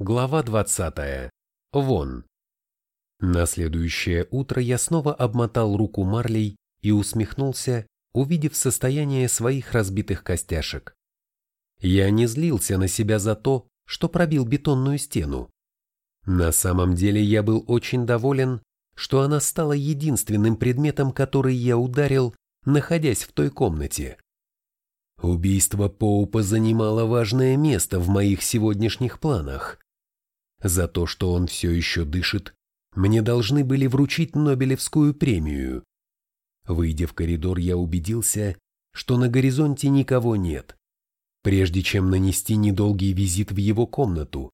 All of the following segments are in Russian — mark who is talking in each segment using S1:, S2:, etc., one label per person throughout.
S1: Глава 20. Вон. На следующее утро я снова обмотал руку марлей и усмехнулся, увидев состояние своих разбитых костяшек. Я не злился на себя за то, что пробил бетонную стену. На самом деле я был очень доволен, что она стала единственным предметом, который я ударил, находясь в той комнате. Убийство Поупа занимало важное место в моих сегодняшних планах. За то, что он все еще дышит, мне должны были вручить Нобелевскую премию. Выйдя в коридор, я убедился, что на горизонте никого нет. Прежде чем нанести недолгий визит в его комнату,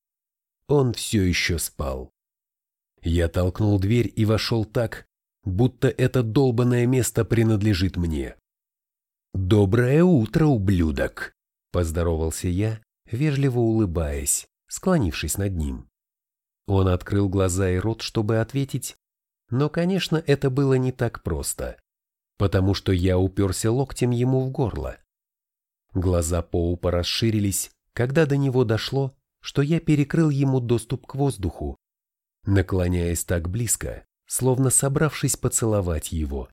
S1: он все еще спал. Я толкнул дверь и вошел так, будто это долбанное место принадлежит мне. «Доброе утро, ублюдок!» – поздоровался я, вежливо улыбаясь, склонившись над ним. Он открыл глаза и рот, чтобы ответить, но, конечно, это было не так просто, потому что я уперся локтем ему в горло. Глаза Поупа расширились, когда до него дошло, что я перекрыл ему доступ к воздуху, наклоняясь так близко, словно собравшись поцеловать его.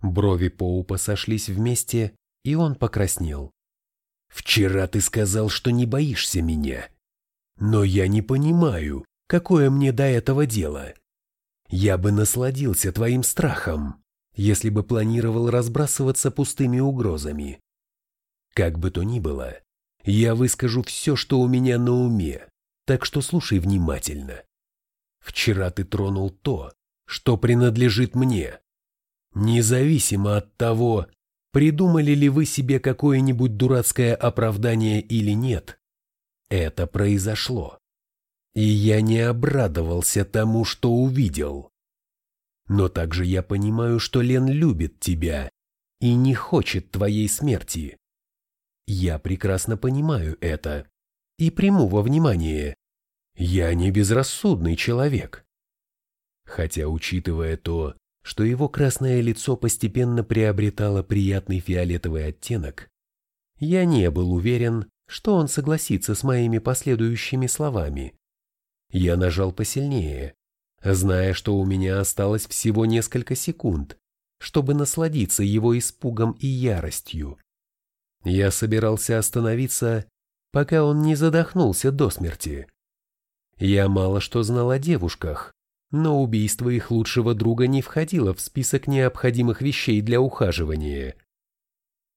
S1: Брови Поупа сошлись вместе, и он покраснел. «Вчера ты сказал, что не боишься меня. Но я не понимаю, Какое мне до этого дело? Я бы насладился твоим страхом, если бы планировал разбрасываться пустыми угрозами. Как бы то ни было, я выскажу все, что у меня на уме, так что слушай внимательно. Вчера ты тронул то, что принадлежит мне. Независимо от того, придумали ли вы себе какое-нибудь дурацкое оправдание или нет, это произошло и я не обрадовался тому, что увидел. Но также я понимаю, что Лен любит тебя и не хочет твоей смерти. Я прекрасно понимаю это и приму во внимание. Я не безрассудный человек. Хотя, учитывая то, что его красное лицо постепенно приобретало приятный фиолетовый оттенок, я не был уверен, что он согласится с моими последующими словами. Я нажал посильнее, зная, что у меня осталось всего несколько секунд, чтобы насладиться его испугом и яростью. Я собирался остановиться, пока он не задохнулся до смерти. Я мало что знал о девушках, но убийство их лучшего друга не входило в список необходимых вещей для ухаживания.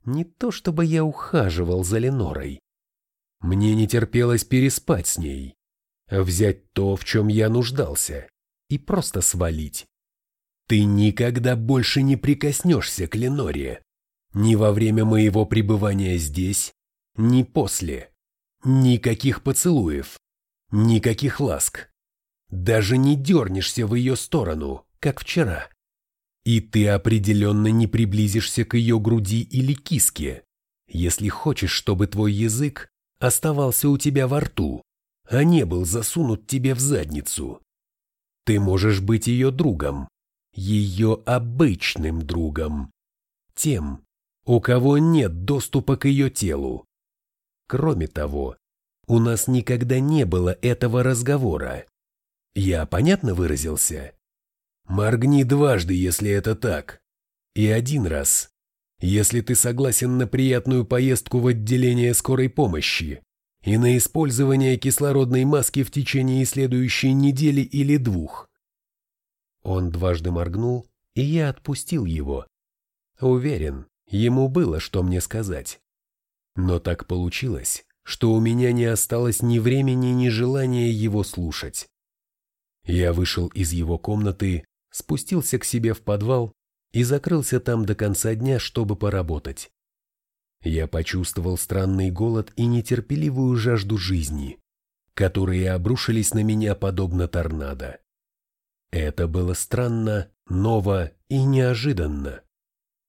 S1: Не то чтобы я ухаживал за Ленорой. Мне не терпелось переспать с ней взять то, в чем я нуждался, и просто свалить. Ты никогда больше не прикоснешься к Леноре, ни во время моего пребывания здесь, ни после. Никаких поцелуев, никаких ласк. Даже не дернешься в ее сторону, как вчера. И ты определенно не приблизишься к ее груди или киске, если хочешь, чтобы твой язык оставался у тебя во рту а не был засунут тебе в задницу. Ты можешь быть ее другом, ее обычным другом, тем, у кого нет доступа к ее телу. Кроме того, у нас никогда не было этого разговора. Я понятно выразился? Моргни дважды, если это так, и один раз, если ты согласен на приятную поездку в отделение скорой помощи и на использование кислородной маски в течение следующей недели или двух. Он дважды моргнул, и я отпустил его. Уверен, ему было что мне сказать. Но так получилось, что у меня не осталось ни времени, ни желания его слушать. Я вышел из его комнаты, спустился к себе в подвал и закрылся там до конца дня, чтобы поработать. Я почувствовал странный голод и нетерпеливую жажду жизни, которые обрушились на меня подобно торнадо. Это было странно, ново и неожиданно.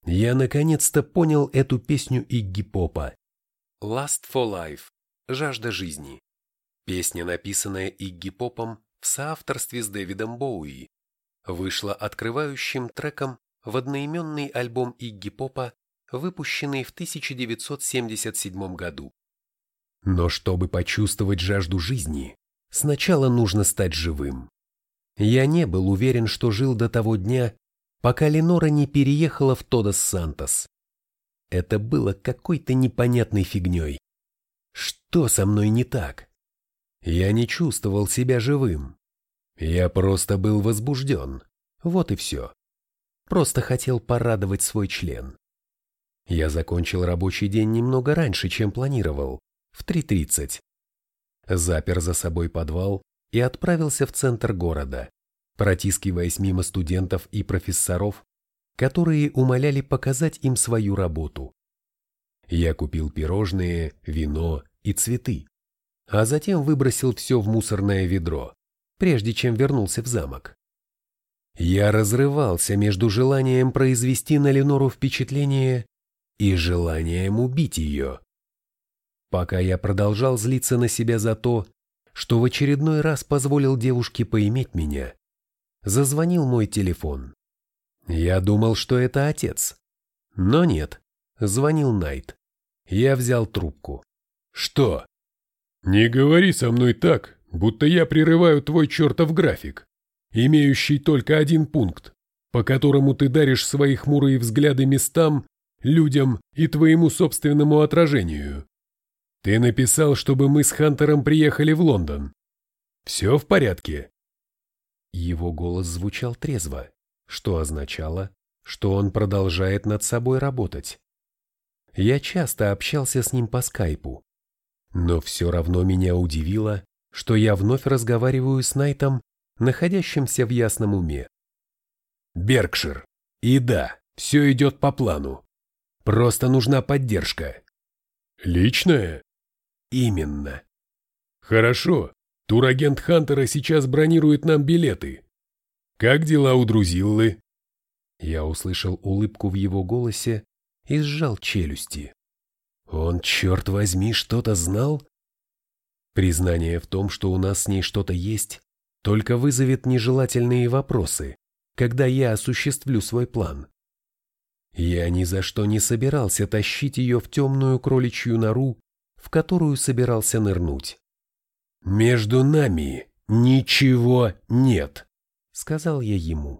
S1: Я наконец-то понял эту песню Игги Попа. «Last for Life» – «Жажда жизни». Песня, написанная Игги Попом в соавторстве с Дэвидом Боуи, вышла открывающим треком в одноименный альбом Игги Попа выпущенный в 1977 году. Но чтобы почувствовать жажду жизни, сначала нужно стать живым. Я не был уверен, что жил до того дня, пока Ленора не переехала в Тодос Сантос. Это было какой-то непонятной фигней. Что со мной не так? Я не чувствовал себя живым. Я просто был возбужден. Вот и все. Просто хотел порадовать свой член. Я закончил рабочий день немного раньше, чем планировал, в 3.30. Запер за собой подвал и отправился в центр города, протискиваясь мимо студентов и профессоров, которые умоляли показать им свою работу. Я купил пирожные, вино и цветы, а затем выбросил все в мусорное ведро, прежде чем вернулся в замок. Я разрывался между желанием произвести на Ленору впечатление и желанием убить ее. Пока я продолжал злиться на себя за то, что в очередной раз позволил девушке поиметь меня, зазвонил мой телефон. Я думал, что это отец. Но нет, звонил Найт. Я взял трубку. «Что?»
S2: «Не говори со мной так, будто я прерываю твой чертов график, имеющий только один пункт, по которому ты даришь свои хмурые взгляды местам, людям и твоему собственному отражению. Ты написал, чтобы мы с Хантером приехали в Лондон. Все в порядке?»
S1: Его голос звучал трезво, что означало, что он продолжает над собой работать. Я часто общался с ним по скайпу, но все равно меня удивило, что я вновь разговариваю с Найтом, находящимся в ясном уме. Беркшир. И да, все идет по плану. Просто нужна поддержка.
S2: Личная?
S1: Именно.
S2: Хорошо. Турагент Хантера сейчас бронирует нам билеты. Как дела у Друзиллы?
S1: Я услышал улыбку в его голосе и сжал челюсти. Он, черт возьми, что-то знал? Признание в том, что у нас с ней что-то есть, только вызовет нежелательные вопросы, когда я осуществлю свой план. Я ни за что не собирался тащить ее в темную кроличью нору, в которую собирался нырнуть. «Между нами ничего нет», — сказал я ему.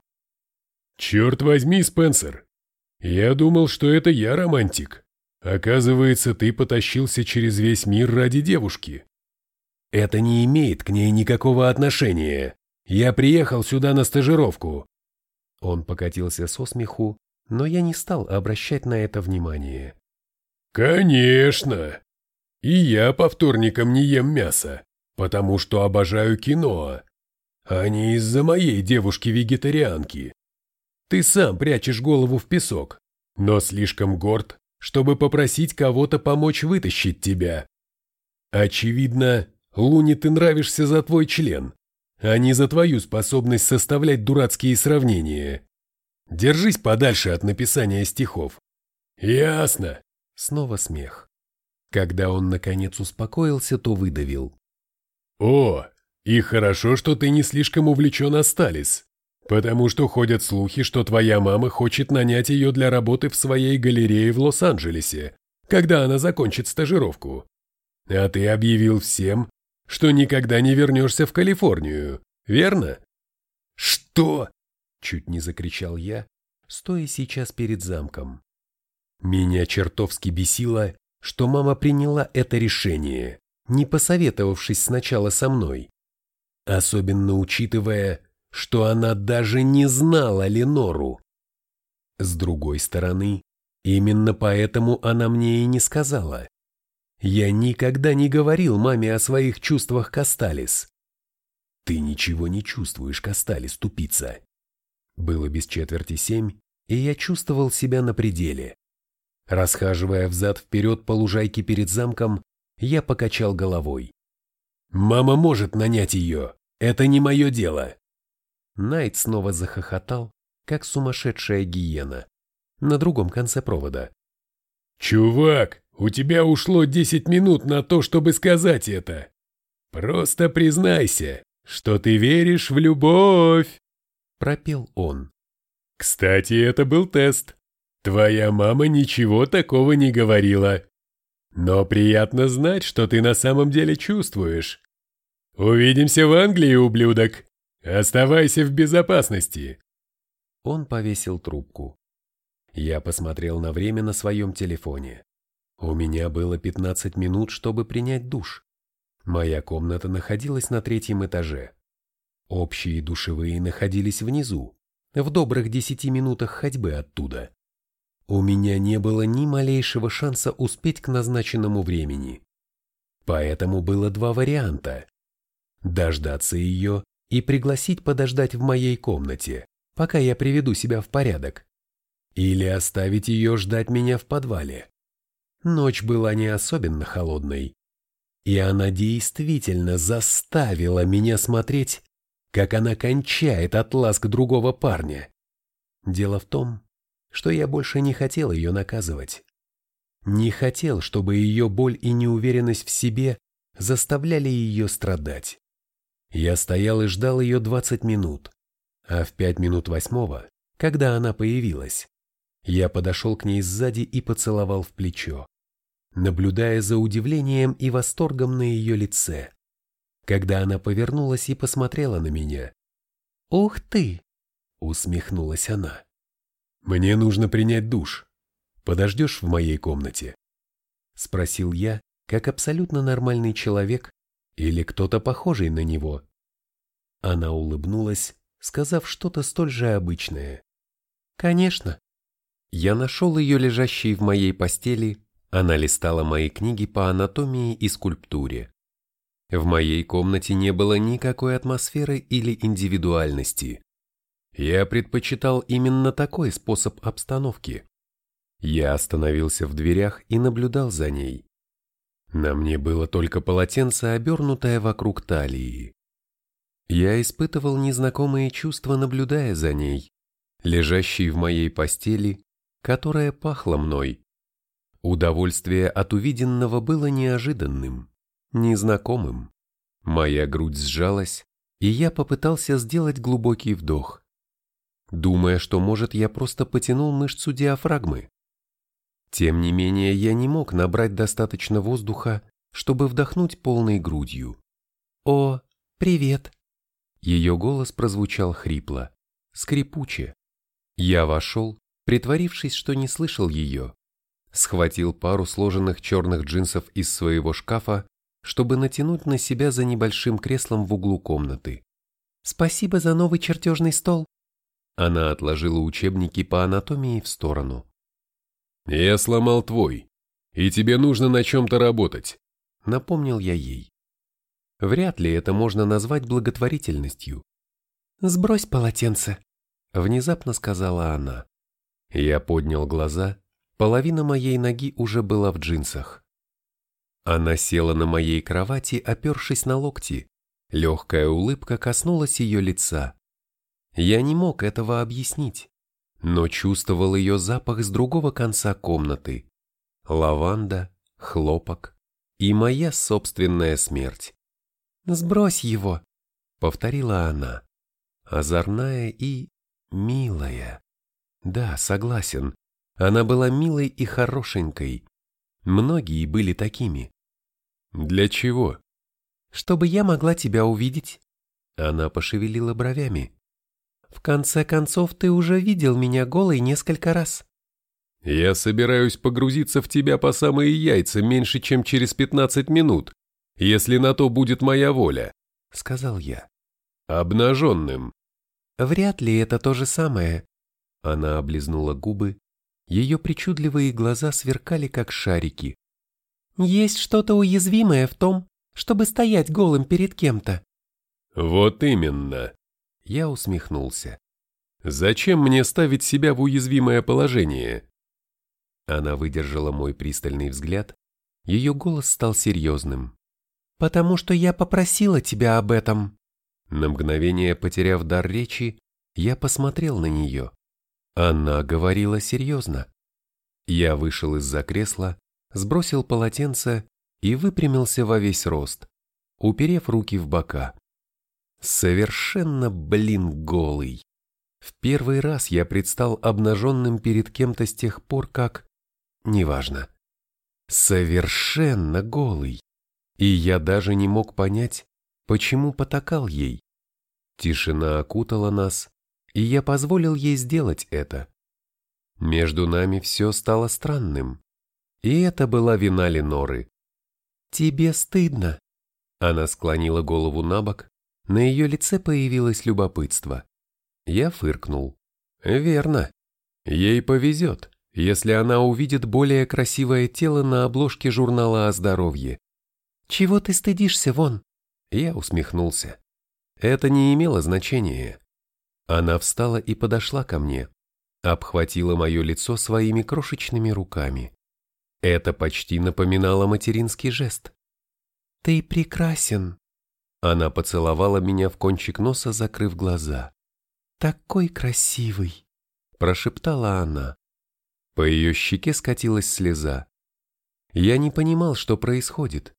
S2: «Черт возьми, Спенсер! Я думал, что это я романтик. Оказывается, ты потащился через весь мир ради девушки».
S1: «Это не имеет к ней никакого отношения. Я приехал сюда на стажировку». Он покатился со смеху, но я не стал обращать на это внимание.
S2: «Конечно! И я по вторникам не ем мясо потому что обожаю кино, а не из-за моей девушки-вегетарианки. Ты сам прячешь голову в песок, но слишком горд, чтобы попросить кого-то помочь вытащить тебя. Очевидно, Луне ты нравишься за твой член, а не за твою способность составлять дурацкие сравнения. Держись подальше от написания стихов. Ясно.
S1: Снова смех. Когда он наконец успокоился, то выдавил.
S2: «О, и хорошо, что ты не слишком увлечен Асталис, потому что ходят слухи, что твоя мама хочет нанять ее для работы в своей галерее в Лос-Анджелесе, когда она закончит стажировку. А ты объявил всем, что никогда не вернешься в Калифорнию, верно?»
S1: «Что?» – чуть не закричал я, стоя сейчас перед замком. Меня чертовски бесило, что мама приняла это решение не посоветовавшись сначала со мной. Особенно учитывая, что она даже не знала Ленору. С другой стороны, именно поэтому она мне и не сказала. Я никогда не говорил маме о своих чувствах Касталис. Ты ничего не чувствуешь, Касталис, тупица. Было без четверти семь, и я чувствовал себя на пределе. Расхаживая взад-вперед по лужайке перед замком, я покачал головой. «Мама может нанять ее. Это не мое дело». Найт снова захохотал, как сумасшедшая гиена, на другом конце провода.
S2: «Чувак, у тебя ушло десять минут на то, чтобы сказать это. Просто признайся, что ты веришь в любовь!»
S1: Пропел он.
S2: «Кстати, это был тест. Твоя мама ничего такого не говорила. Но приятно знать, что ты на самом деле чувствуешь. «Увидимся в Англии, ублюдок! Оставайся в безопасности!»
S1: Он повесил трубку. Я посмотрел на время на своем телефоне. У меня было 15 минут, чтобы принять душ. Моя комната находилась на третьем этаже. Общие душевые находились внизу, в добрых десяти минутах ходьбы оттуда. У меня не было ни малейшего шанса успеть к назначенному времени. Поэтому было два варианта. Дождаться ее и пригласить подождать в моей комнате, пока я приведу себя в порядок. Или оставить ее ждать меня в подвале. Ночь была не особенно холодной, и она действительно заставила меня смотреть, как она кончает от ласк другого парня. Дело в том, что я больше не хотел ее наказывать. Не хотел, чтобы ее боль и неуверенность в себе заставляли ее страдать. Я стоял и ждал ее 20 минут, а в пять минут восьмого, когда она появилась, я подошел к ней сзади и поцеловал в плечо наблюдая за удивлением и восторгом на ее лице, когда она повернулась и посмотрела на меня. «Ух ты!» — усмехнулась она. «Мне нужно принять душ. Подождешь в моей комнате?» — спросил я, как абсолютно нормальный человек или кто-то похожий на него. Она улыбнулась, сказав что-то столь же обычное. «Конечно». Я нашел ее лежащей в моей постели она листала мои книги по анатомии и скульптуре. В моей комнате не было никакой атмосферы или индивидуальности. Я предпочитал именно такой способ обстановки. Я остановился в дверях и наблюдал за ней. На мне было только полотенце, обернутое вокруг талии. Я испытывал незнакомые чувства, наблюдая за ней, лежащей в моей постели, которая пахла мной. Удовольствие от увиденного было неожиданным, незнакомым. Моя грудь сжалась, и я попытался сделать глубокий вдох, думая, что, может, я просто потянул мышцу диафрагмы. Тем не менее, я не мог набрать достаточно воздуха, чтобы вдохнуть полной грудью. «О, привет!» Ее голос прозвучал хрипло, скрипуче. Я вошел, притворившись, что не слышал ее схватил пару сложенных черных джинсов из своего шкафа, чтобы натянуть на себя за небольшим креслом в углу комнаты. «Спасибо за новый чертежный стол!» Она отложила учебники по анатомии в сторону.
S2: «Я сломал твой, и тебе нужно на чем-то работать», —
S1: напомнил я ей. Вряд ли это можно назвать благотворительностью. «Сбрось полотенце», — внезапно сказала она. Я поднял глаза Половина моей ноги уже была в джинсах. Она села на моей кровати, опершись на локти. Легкая улыбка коснулась ее лица. Я не мог этого объяснить, но чувствовал ее запах с другого конца комнаты. Лаванда, хлопок и моя собственная смерть. «Сбрось его», — повторила она, озорная и милая. Да, согласен, она была милой и хорошенькой. Многие были такими.
S2: «Для чего?»
S1: «Чтобы я могла тебя увидеть». Она пошевелила бровями. «В конце концов, ты уже видел меня голой несколько раз».
S2: «Я собираюсь погрузиться в тебя по самые яйца меньше, чем через пятнадцать минут, если на то будет моя воля», — сказал я. «Обнаженным».
S1: «Вряд ли это то же самое». Она облизнула губы, ее причудливые глаза сверкали, как шарики. «Есть что-то уязвимое в том, чтобы стоять голым перед кем-то».
S2: «Вот именно!»
S1: Я усмехнулся.
S2: «Зачем мне ставить себя в уязвимое положение?»
S1: Она выдержала мой пристальный взгляд. Ее голос стал серьезным. «Потому что я попросила тебя об этом». На мгновение потеряв дар речи, я посмотрел на нее. Она говорила серьезно. Я вышел из-за кресла, сбросил полотенце и выпрямился во весь рост, уперев руки в бока. Совершенно, блин, голый. В первый раз я предстал обнаженным перед кем-то с тех пор, как... Неважно. Совершенно голый. И я даже не мог понять, почему потакал ей. Тишина окутала нас, и я позволил ей сделать это. Между нами все стало странным, и это была вина Леноры. «Тебе стыдно», — она склонила голову на бок, на ее лице появилось любопытство. Я фыркнул. «Верно. Ей повезет, если она увидит более красивое тело на обложке журнала о здоровье. «Чего ты стыдишься, Вон?» Я усмехнулся. Это не имело значения. Она встала и подошла ко мне, обхватила мое лицо своими крошечными руками. Это почти напоминало материнский жест. «Ты прекрасен!» Она поцеловала меня в кончик носа, закрыв глаза. «Такой красивый!» – прошептала она. По ее щеке скатилась слеза. Я не понимал, что происходит,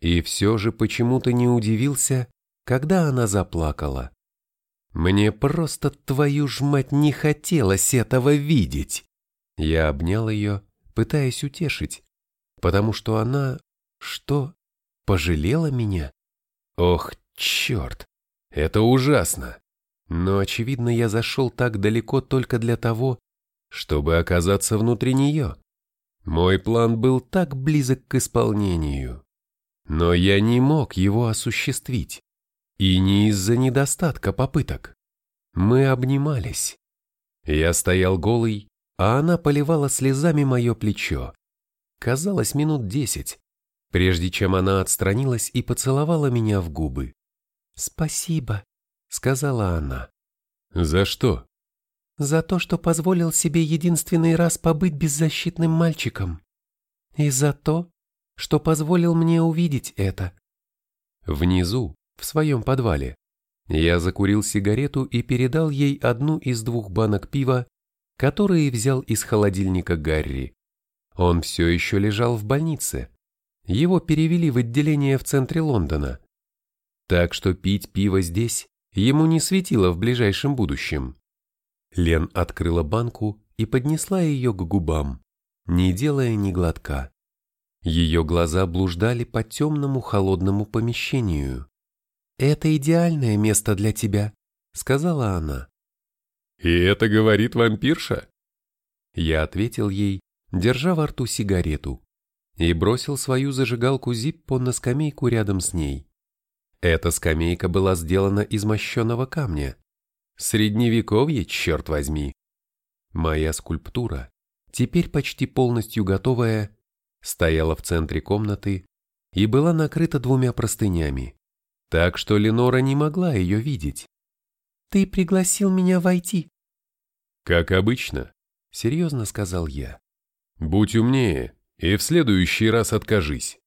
S1: и все же почему-то не удивился, когда она заплакала. Мне просто, твою ж мать, не хотелось этого видеть. Я обнял ее, пытаясь утешить, потому что она... что? Пожалела меня? Ох, черт, это ужасно. Но, очевидно, я зашел так далеко только для того, чтобы оказаться внутри нее. Мой план был так близок к исполнению. Но я не мог его осуществить. И не из-за недостатка попыток. Мы обнимались. Я стоял голый, а она поливала слезами мое плечо. Казалось, минут десять, прежде чем она отстранилась и поцеловала меня в губы. «Спасибо», — сказала она. «За что?» За то, что позволил себе единственный раз побыть беззащитным мальчиком. И за то, что позволил мне увидеть это. Внизу, в своем подвале, я закурил сигарету и передал ей одну из двух банок пива, которые взял из холодильника Гарри. Он все еще лежал в больнице. Его перевели в отделение в центре Лондона. Так что пить пиво здесь ему не светило в ближайшем будущем. Лен открыла банку и поднесла ее к губам, не делая ни глотка. Ее глаза блуждали по темному холодному помещению. «Это идеальное место для тебя», — сказала она.
S2: «И это говорит вампирша?»
S1: Я ответил ей, держа во рту сигарету, и бросил свою зажигалку Зиппо на скамейку рядом с ней. Эта скамейка была сделана из мощеного камня, Средневековье, черт возьми. Моя скульптура, теперь почти полностью готовая, стояла в центре комнаты и была накрыта двумя простынями, так что Ленора не могла ее видеть. «Ты пригласил меня войти».
S2: «Как обычно», — серьезно сказал я. «Будь умнее и в следующий раз откажись».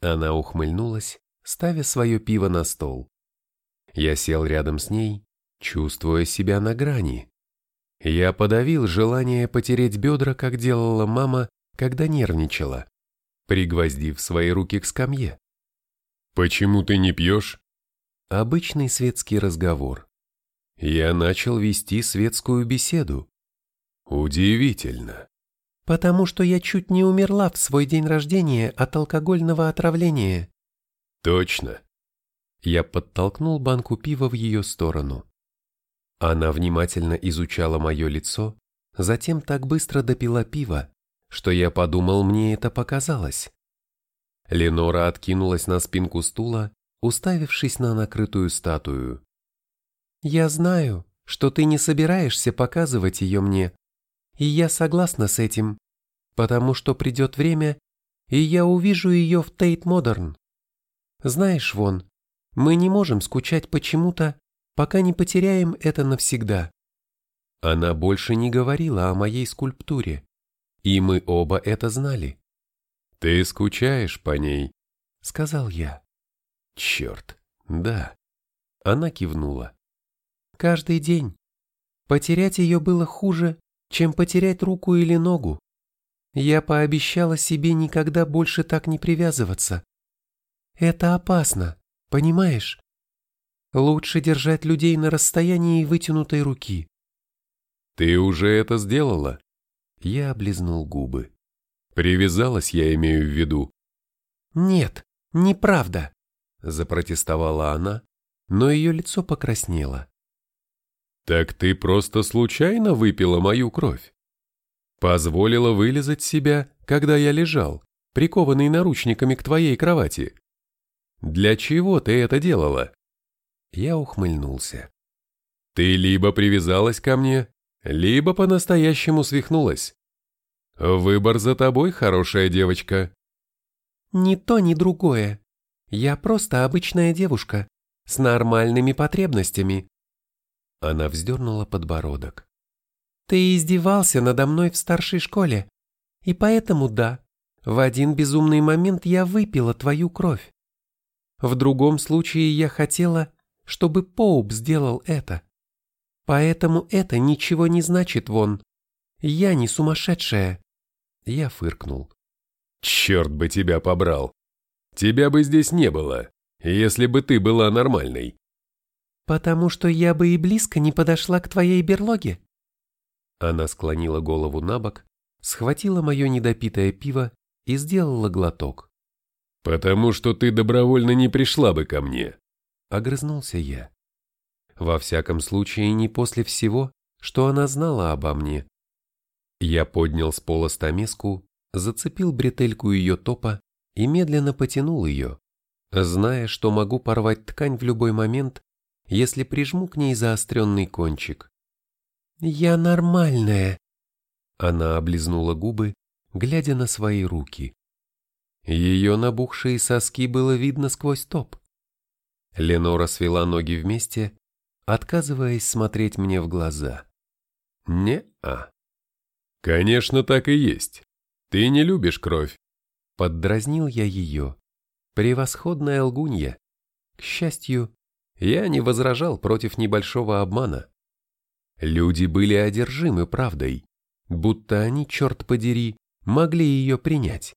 S1: Она ухмыльнулась, ставя свое пиво на стол. Я сел рядом с ней чувствуя себя на грани. Я подавил желание потереть бедра, как делала мама, когда нервничала, пригвоздив свои руки к скамье.
S2: «Почему ты не пьешь?»
S1: Обычный светский разговор. Я начал вести светскую беседу.
S2: Удивительно.
S1: Потому что я чуть не умерла в свой день рождения от алкогольного отравления.
S2: Точно.
S1: Я подтолкнул банку пива в ее сторону. Она внимательно изучала мое лицо, затем так быстро допила пиво, что я подумал, мне это показалось. Ленора откинулась на спинку стула, уставившись на накрытую статую. «Я знаю, что ты не собираешься показывать ее мне, и я согласна с этим, потому что придет время, и я увижу ее в Тейт Модерн. Знаешь, Вон, мы не можем скучать почему-то, пока не потеряем это навсегда. Она больше не говорила о моей скульптуре, и мы оба это знали.
S2: «Ты скучаешь по ней?»
S1: — сказал я. «Черт, да». Она кивнула. «Каждый день. Потерять ее было хуже, чем потерять руку или ногу. Я пообещала себе никогда больше так не привязываться. Это опасно, понимаешь? Лучше держать людей на расстоянии вытянутой руки.
S2: Ты уже это сделала?
S1: Я облизнул губы.
S2: Привязалась, я имею в виду.
S1: Нет, неправда. запротестовала она, но ее лицо покраснело.
S2: Так ты просто случайно выпила мою кровь? Позволила вылезать себя, когда я лежал, прикованный наручниками к твоей кровати. Для чего ты это делала?
S1: Я ухмыльнулся.
S2: Ты либо привязалась ко мне, либо по-настоящему свихнулась. Выбор за тобой, хорошая девочка.
S1: Ни то, ни другое. Я просто обычная девушка, с нормальными потребностями. Она вздернула подбородок. Ты издевался надо мной в старшей школе, и поэтому да, в один безумный момент я выпила твою кровь. В другом случае я хотела, чтобы Поуп сделал это. Поэтому это ничего не значит, Вон. Я не сумасшедшая. Я фыркнул.
S2: Черт бы тебя побрал. Тебя бы здесь не было, если бы ты была нормальной.
S1: Потому что я бы и близко не подошла к твоей берлоге. Она склонила голову на бок, схватила мое недопитое пиво и сделала глоток.
S2: «Потому что ты добровольно не пришла бы ко мне», —
S1: огрызнулся я. Во всяком случае, не после всего, что она знала обо мне. Я поднял с пола стамеску, зацепил бретельку ее топа и медленно потянул ее, зная, что могу порвать ткань в любой момент, если прижму к ней заостренный кончик. «Я нормальная!» Она облизнула губы, глядя на свои руки. Ее набухшие соски было видно сквозь топ. Ленора свела ноги вместе отказываясь смотреть мне в глаза. «Не-а».
S2: «Конечно, так и есть. Ты не любишь кровь».
S1: Поддразнил я ее. Превосходная лгунья. К счастью, я не возражал против небольшого обмана. Люди были одержимы правдой, будто они, черт подери, могли ее принять.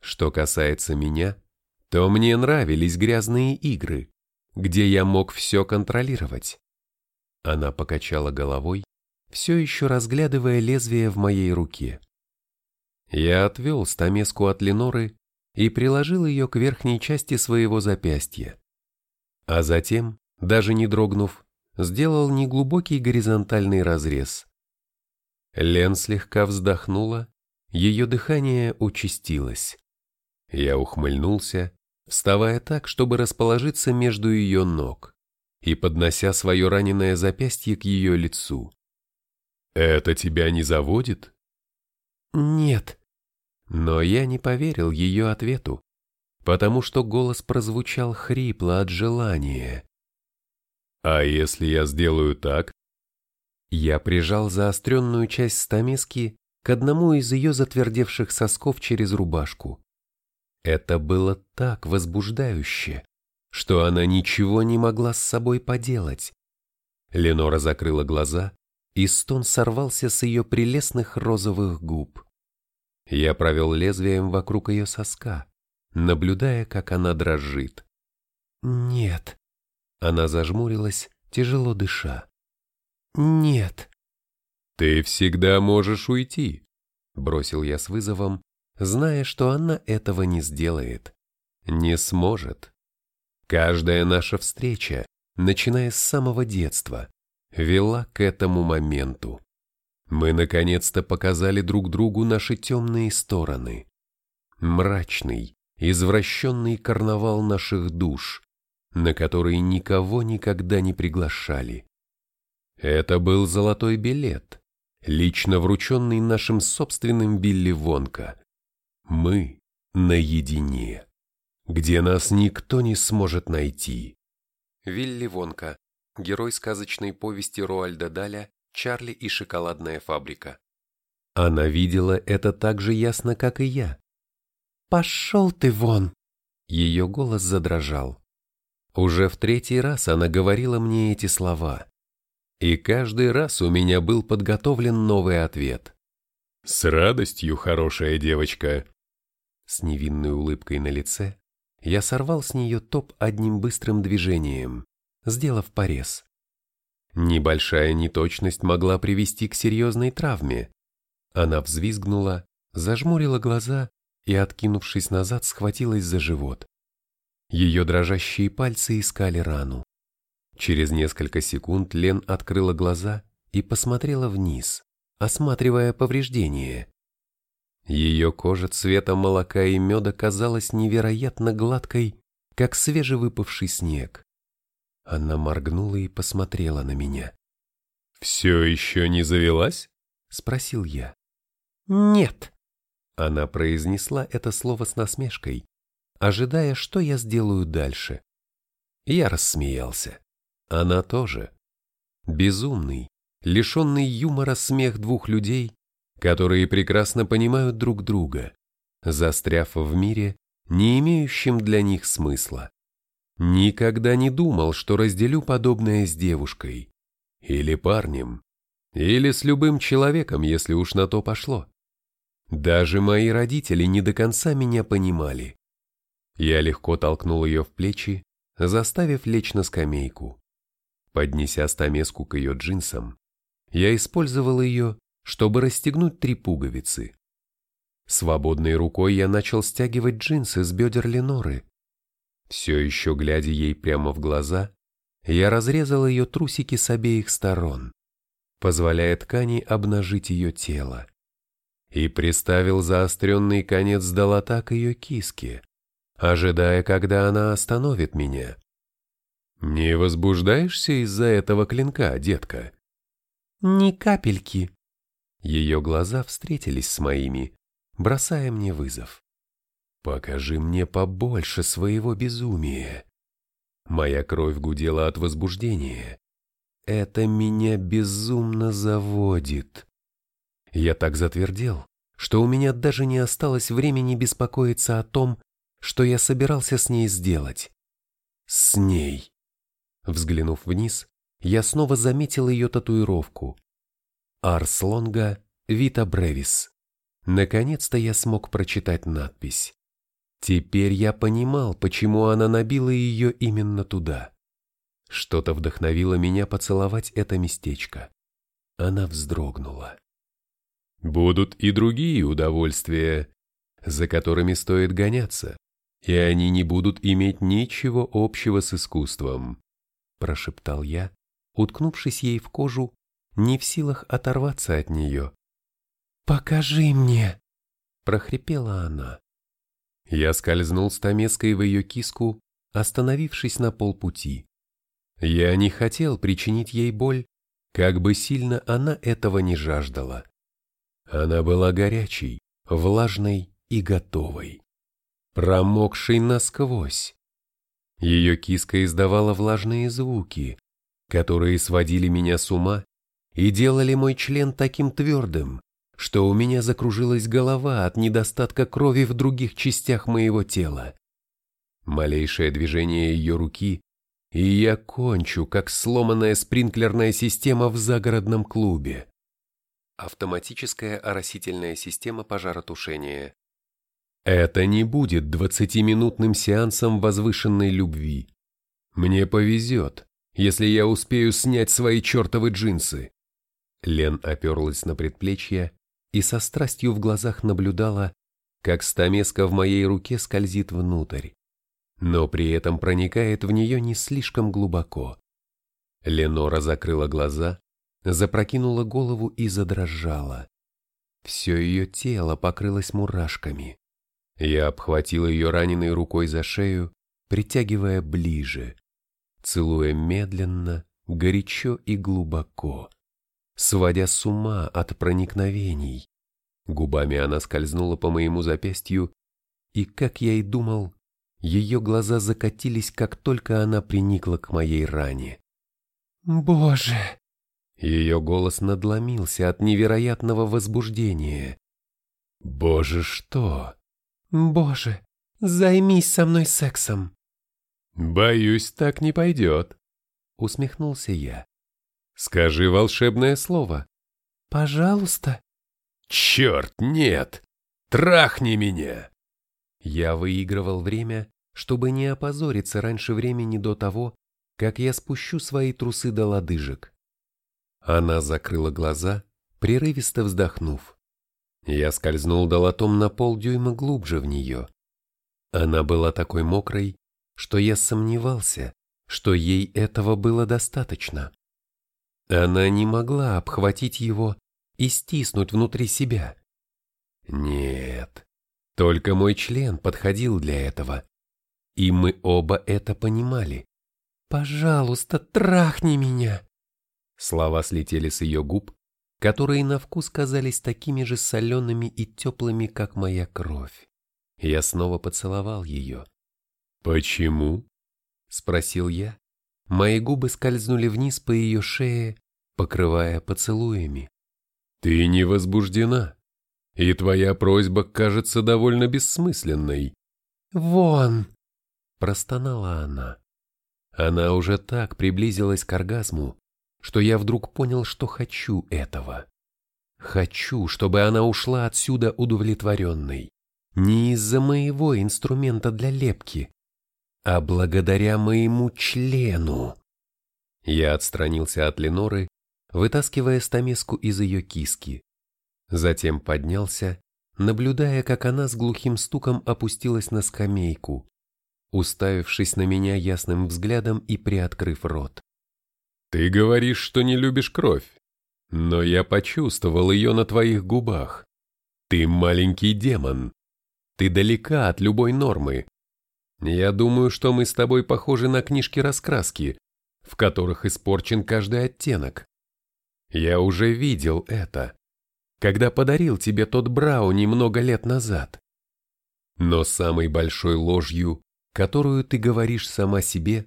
S1: Что касается меня, то мне нравились грязные игры, где я мог все контролировать. Она покачала головой, все еще разглядывая лезвие в моей руке. Я отвел стамеску от Леноры и приложил ее к верхней части своего запястья. А затем, даже не дрогнув, сделал неглубокий горизонтальный разрез. Лен слегка вздохнула, ее дыхание участилось. Я ухмыльнулся вставая так, чтобы расположиться между ее ног и поднося свое раненое запястье к ее лицу.
S2: «Это тебя не заводит?»
S1: «Нет». Но я не поверил ее ответу, потому что голос прозвучал хрипло от желания.
S2: «А если я сделаю так?»
S1: Я прижал заостренную часть стамески к одному из ее затвердевших сосков через рубашку. Это было так возбуждающе, что она ничего не могла с собой поделать. Ленора закрыла глаза, и стон сорвался с ее прелестных розовых губ. Я провел лезвием вокруг ее соска, наблюдая, как она дрожит. «Нет». Она зажмурилась, тяжело дыша. «Нет».
S2: «Ты всегда можешь уйти», — бросил я с вызовом, зная, что она этого не сделает, не сможет. Каждая наша встреча, начиная с самого детства, вела к этому моменту. Мы наконец-то показали друг другу наши темные стороны. Мрачный, извращенный карнавал наших душ, на который никого никогда не приглашали. Это был золотой билет, лично врученный нашим собственным Билли Вонка, мы наедине, где нас никто не сможет найти. Вилли Вонка, герой сказочной повести Роальда Даля «Чарли и шоколадная фабрика». Она видела это так же ясно, как и я. «Пошел ты вон!» Ее голос задрожал. Уже в третий раз она говорила мне эти слова. И каждый раз у меня был подготовлен новый ответ. «С радостью, хорошая девочка!»
S1: С невинной улыбкой на лице я сорвал с нее топ одним быстрым движением, сделав порез. Небольшая неточность могла привести к серьезной травме. Она взвизгнула, зажмурила глаза и, откинувшись назад, схватилась за живот. Ее дрожащие пальцы искали рану. Через несколько секунд Лен открыла глаза и посмотрела вниз, осматривая повреждения. Ее кожа цвета молока и меда казалась невероятно гладкой, как свежевыпавший снег. Она моргнула и посмотрела на меня.
S2: «Все еще не завелась?»
S1: — спросил я. «Нет». Она произнесла это слово с насмешкой, ожидая, что я сделаю дальше. Я рассмеялся. Она тоже. Безумный, лишенный юмора смех двух людей, которые прекрасно понимают друг друга, застряв в мире, не имеющем для них смысла. Никогда не думал, что разделю подобное с девушкой. Или парнем. Или с любым человеком, если уж на то пошло. Даже мои родители не до конца меня понимали. Я легко толкнул ее в плечи, заставив лечь на скамейку. Поднеся стамеску к ее джинсам, я использовал ее, чтобы расстегнуть три пуговицы. Свободной рукой я начал стягивать джинсы с бедер Леноры. Все еще глядя ей прямо в глаза, я разрезал ее трусики с обеих сторон, позволяя ткани обнажить ее тело, и приставил заостренный конец долота к ее киске, ожидая, когда она остановит меня. «Не возбуждаешься из-за этого клинка, детка?» «Ни капельки». Ее глаза встретились с моими, бросая мне вызов. «Покажи мне побольше своего безумия». Моя кровь гудела от возбуждения. Это меня безумно заводит. Я так затвердел, что у меня даже не осталось времени беспокоиться о том, что я собирался с ней сделать. С ней. Взглянув вниз, я снова заметил ее татуировку. Арс Лонга Вита Бревис. Наконец-то я смог прочитать надпись. Теперь я понимал, почему она набила ее именно туда. Что-то вдохновило меня поцеловать это местечко. Она вздрогнула. Будут и другие удовольствия, за которыми стоит гоняться, и они не будут иметь ничего общего с искусством, прошептал я, уткнувшись ей в кожу, не в силах оторваться от нее. «Покажи мне!» – прохрипела она. Я скользнул с Томеской в ее киску, остановившись на полпути. Я не хотел причинить ей боль, как бы сильно она этого не жаждала. Она была горячей, влажной и готовой, промокшей насквозь. Ее киска издавала влажные звуки, которые сводили меня с ума и делали мой член таким твердым, что у меня закружилась голова от недостатка крови в других частях моего тела. Малейшее движение ее руки, и я кончу, как сломанная спринклерная система в загородном клубе. Автоматическая оросительная система пожаротушения. Это не будет двадцатиминутным сеансом возвышенной любви. Мне повезет, если я успею снять свои чертовы джинсы. Лен оперлась на предплечье и со страстью в глазах наблюдала, как стамеска в моей руке скользит внутрь, но при этом проникает в нее не слишком глубоко. Ленора закрыла глаза, запрокинула голову и задрожала. Все ее тело покрылось мурашками. Я обхватил ее раненой рукой за шею, притягивая ближе, целуя медленно, горячо и глубоко сводя с ума от проникновений. Губами она скользнула по моему запястью, и, как я и думал, ее глаза закатились, как только она приникла к моей ране. «Боже!» Ее голос надломился от невероятного возбуждения. «Боже, что?» «Боже, займись со мной сексом!» «Боюсь, так не пойдет», — усмехнулся я. Скажи волшебное слово. Пожалуйста. Черт, нет! Трахни меня! Я выигрывал время, чтобы не опозориться раньше времени до того, как я спущу свои трусы до лодыжек. Она закрыла глаза, прерывисто вздохнув. Я скользнул долотом на полдюйма глубже в нее. Она была такой мокрой, что я сомневался, что ей этого было достаточно. Она не могла обхватить его и стиснуть внутри себя. Нет, только мой член подходил для этого. И мы оба это понимали. «Пожалуйста, трахни меня!» Слова слетели с ее губ, которые на вкус казались такими же солеными и теплыми, как моя кровь. Я снова поцеловал ее. «Почему?» — спросил я. Мои губы скользнули вниз по ее шее, покрывая поцелуями. «Ты не возбуждена, и твоя просьба кажется довольно бессмысленной». «Вон!» — простонала она. Она уже так приблизилась к оргазму, что я вдруг понял, что хочу этого. Хочу, чтобы она ушла отсюда удовлетворенной. Не из-за моего инструмента для лепки, а благодаря моему члену. Я отстранился от Леноры, вытаскивая стамеску из ее киски. Затем поднялся, наблюдая, как она с глухим стуком опустилась на скамейку, уставившись на меня ясным взглядом и приоткрыв рот. «Ты говоришь, что не любишь кровь, но я почувствовал ее на твоих губах. Ты маленький демон. Ты далека от любой нормы. Я думаю, что мы с тобой похожи на книжки-раскраски, в которых испорчен каждый оттенок. Я уже видел это, когда подарил тебе тот брауни много лет назад. Но самой большой ложью, которую ты говоришь сама себе,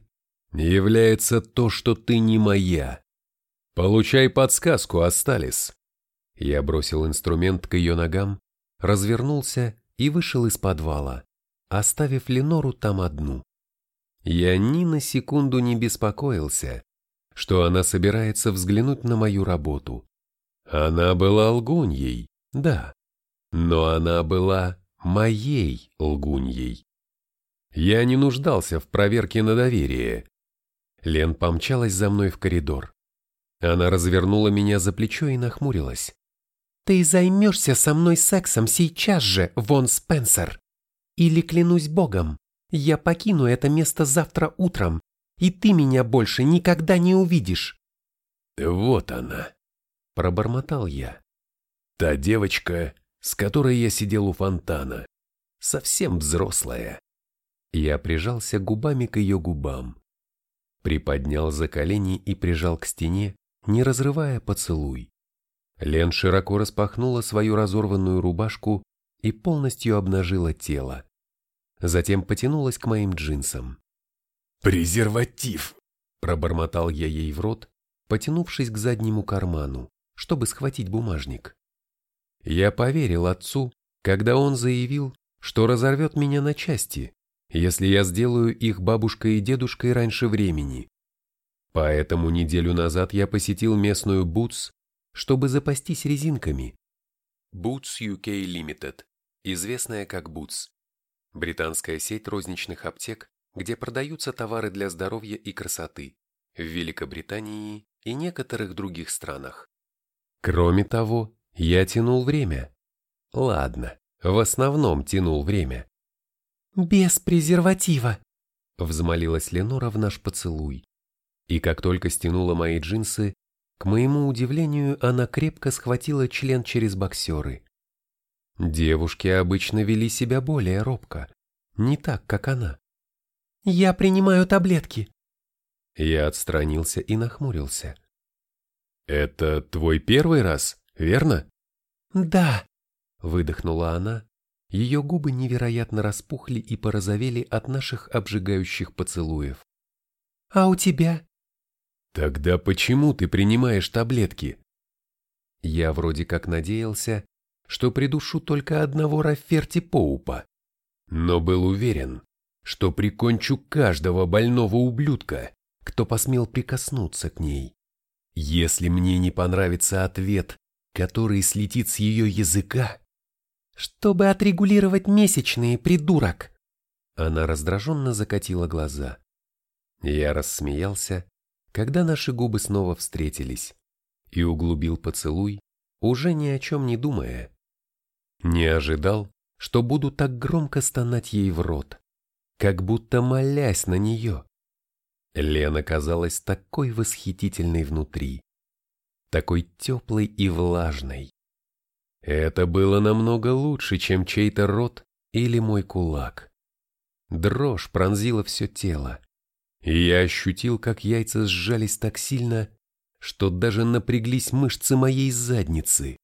S1: является то, что ты не моя. Получай подсказку, Асталис. Я бросил инструмент к ее ногам, развернулся и вышел из подвала, оставив Ленору там одну. Я ни на секунду не беспокоился, что она собирается взглянуть на мою работу. Она была лгуньей, да, но она была моей лгуньей. Я не нуждался в проверке на доверие. Лен помчалась за мной в коридор. Она развернула меня за плечо и нахмурилась. «Ты займешься со мной сексом сейчас же, Вон Спенсер. Или, клянусь богом, я покину это место завтра утром, и ты меня больше никогда не увидишь. Вот она, пробормотал я. Та девочка, с которой я сидел у фонтана, совсем взрослая. Я прижался губами к ее губам, приподнял за колени и прижал к стене, не разрывая поцелуй. Лен широко распахнула свою разорванную рубашку и полностью обнажила тело. Затем потянулась к моим джинсам. «Презерватив!» – пробормотал я ей в рот, потянувшись к заднему карману, чтобы схватить бумажник. Я поверил отцу, когда он заявил, что разорвет меня на части, если я сделаю их бабушкой и дедушкой раньше времени. Поэтому неделю назад я посетил местную Boots, чтобы запастись резинками. Boots UK Limited, известная как Boots, британская сеть розничных аптек, где продаются товары для здоровья и красоты в Великобритании и некоторых других странах. Кроме того, я тянул время. Ладно, в основном тянул время. «Без презерватива», — взмолилась Ленора в наш поцелуй. И как только стянула мои джинсы, к моему удивлению, она крепко схватила член через боксеры. Девушки обычно вели себя более робко, не так, как она. «Я принимаю таблетки». Я отстранился и нахмурился. «Это твой первый раз, верно?» «Да», — выдохнула она. Ее губы невероятно распухли и порозовели от наших обжигающих поцелуев. «А у тебя?» «Тогда почему ты принимаешь таблетки?» Я вроде как надеялся, что придушу только одного Рафферти Поупа, но был уверен, что прикончу каждого больного ублюдка, кто посмел прикоснуться к ней. Если мне не понравится ответ, который слетит с ее языка... Чтобы отрегулировать месячные, придурок! Она раздраженно закатила глаза. Я рассмеялся, когда наши губы снова встретились, и углубил поцелуй, уже ни о чем не думая. Не ожидал, что буду так громко стонать ей в рот. как будто молясь на нее. Лена казалась такой восхитительной внутри, такой теплой и влажной. Это было намного лучше, чем чей-то рот или мой кулак. Дрожь пронзила все тело, я ощутил, как яйца сжались так сильно, что даже напряглись мышцы моей задницы.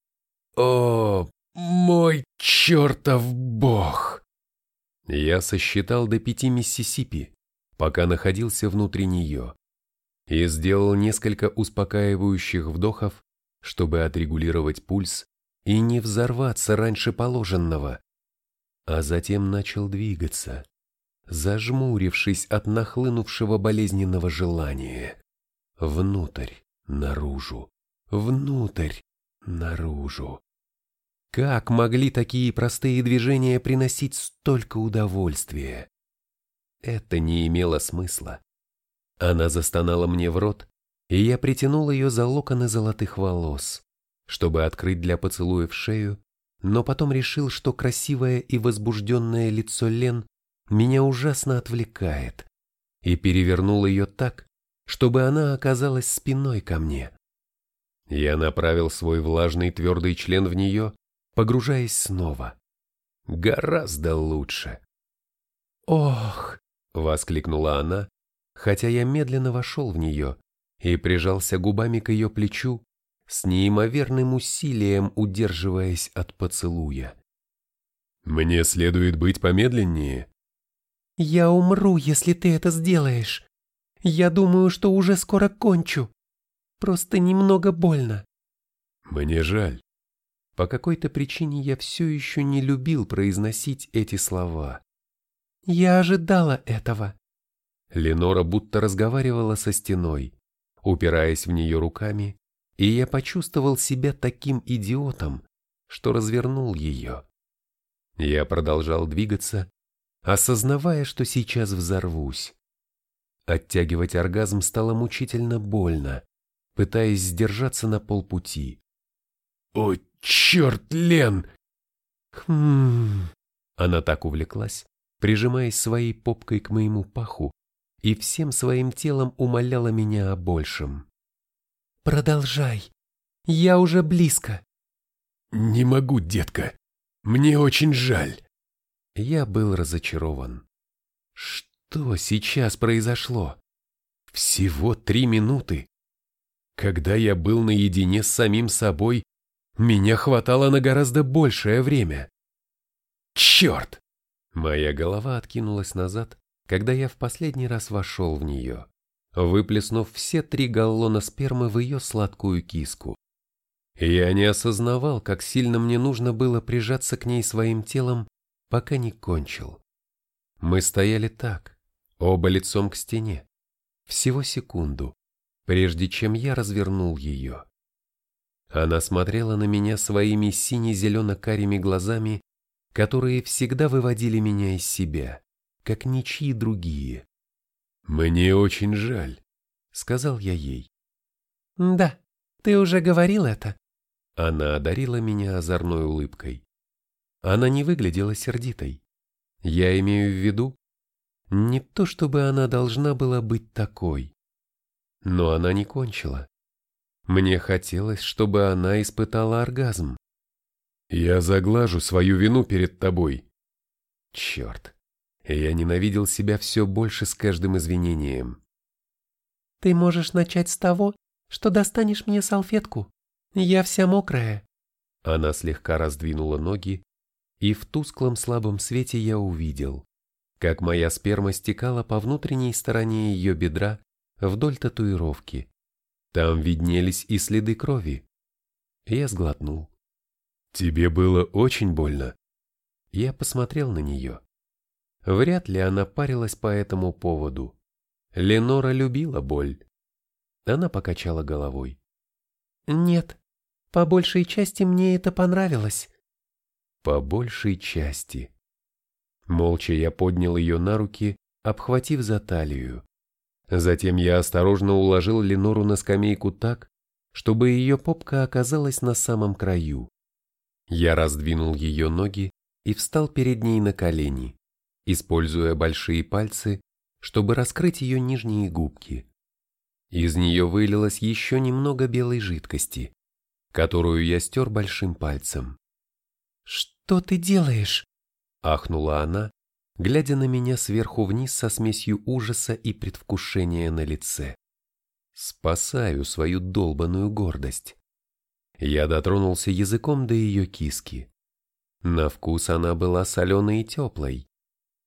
S1: О, мой чертов бог! Я сосчитал до пяти Миссисипи, пока находился внутри нее, и сделал несколько успокаивающих вдохов, чтобы отрегулировать пульс и не взорваться раньше положенного. А затем начал двигаться, зажмурившись от нахлынувшего болезненного желания. Внутрь, наружу, внутрь, наружу. Как могли такие простые движения приносить столько удовольствия? Это не имело смысла. Она застонала мне в рот, и я притянул ее за локоны золотых волос, чтобы открыть для поцелуев шею, но потом решил, что красивое и возбужденное лицо Лен меня ужасно отвлекает, и перевернул ее так, чтобы она оказалась спиной ко мне. Я направил свой влажный твердый член в нее, погружаясь снова. Гораздо лучше. «Ох!» — воскликнула она, хотя я медленно вошел в нее и прижался губами к ее плечу, с неимоверным усилием удерживаясь от поцелуя.
S2: «Мне следует быть помедленнее?»
S3: «Я умру, если ты это сделаешь. Я думаю, что уже скоро кончу. Просто немного больно».
S2: «Мне жаль».
S1: По какой-то причине я все еще не любил произносить эти слова.
S3: «Я ожидала этого».
S1: Ленора будто разговаривала со стеной, упираясь в нее руками, и я почувствовал себя таким идиотом, что развернул ее. Я продолжал двигаться, осознавая, что сейчас взорвусь. Оттягивать оргазм стало мучительно больно, пытаясь сдержаться на полпути.
S2: «О, черт, Лен!»
S1: «Хм...» Она так увлеклась, прижимаясь своей попкой к моему паху и всем своим телом умоляла меня о большем.
S3: «Продолжай. Я уже близко».
S2: «Не могу, детка. Мне очень жаль».
S1: Я был разочарован. Что сейчас произошло? Всего три минуты. Когда я был наедине с самим собой, меня хватало на гораздо большее время. Черт! Моя голова откинулась назад, когда я в последний раз вошел в нее, выплеснув все три галлона спермы в ее сладкую киску. Я не осознавал, как сильно мне нужно было прижаться к ней своим телом, пока не кончил. Мы стояли так, оба лицом к стене, всего секунду, прежде чем я развернул ее. Она смотрела на меня своими сине-зелено-карими глазами, которые всегда выводили меня из себя, как ничьи другие.
S2: «Мне очень жаль», —
S1: сказал я ей.
S3: «Да, ты уже говорил это».
S1: Она одарила меня озорной улыбкой. Она не выглядела сердитой. Я имею в виду, не то чтобы она должна была быть такой. Но она не кончила. Мне хотелось, чтобы она испытала оргазм.
S2: Я заглажу свою вину перед тобой.
S1: Черт, я ненавидел себя все больше с каждым извинением.
S3: Ты можешь начать с того, что достанешь мне салфетку. Я вся мокрая.
S1: Она слегка раздвинула ноги, и в тусклом слабом свете я увидел, как моя сперма стекала по внутренней стороне ее бедра вдоль татуировки. Там виднелись и следы крови. Я сглотнул.
S2: «Тебе было очень больно?»
S1: Я посмотрел на нее. Вряд ли она парилась по этому поводу. Ленора любила боль. Она покачала головой.
S3: «Нет, по большей части мне это понравилось».
S1: «По большей части». Молча я поднял ее на руки, обхватив за талию. Затем я осторожно уложил Ленору на скамейку так, чтобы ее попка оказалась на самом краю. Я раздвинул ее ноги и встал перед ней на колени, используя большие пальцы, чтобы раскрыть ее нижние губки. Из нее вылилось еще немного белой жидкости, которую я стер большим пальцем.
S3: «Что ты делаешь?»
S1: – ахнула она, глядя на меня сверху вниз со смесью ужаса и предвкушения на лице. Спасаю свою долбаную гордость. Я дотронулся языком до ее киски. На вкус она была соленой и теплой.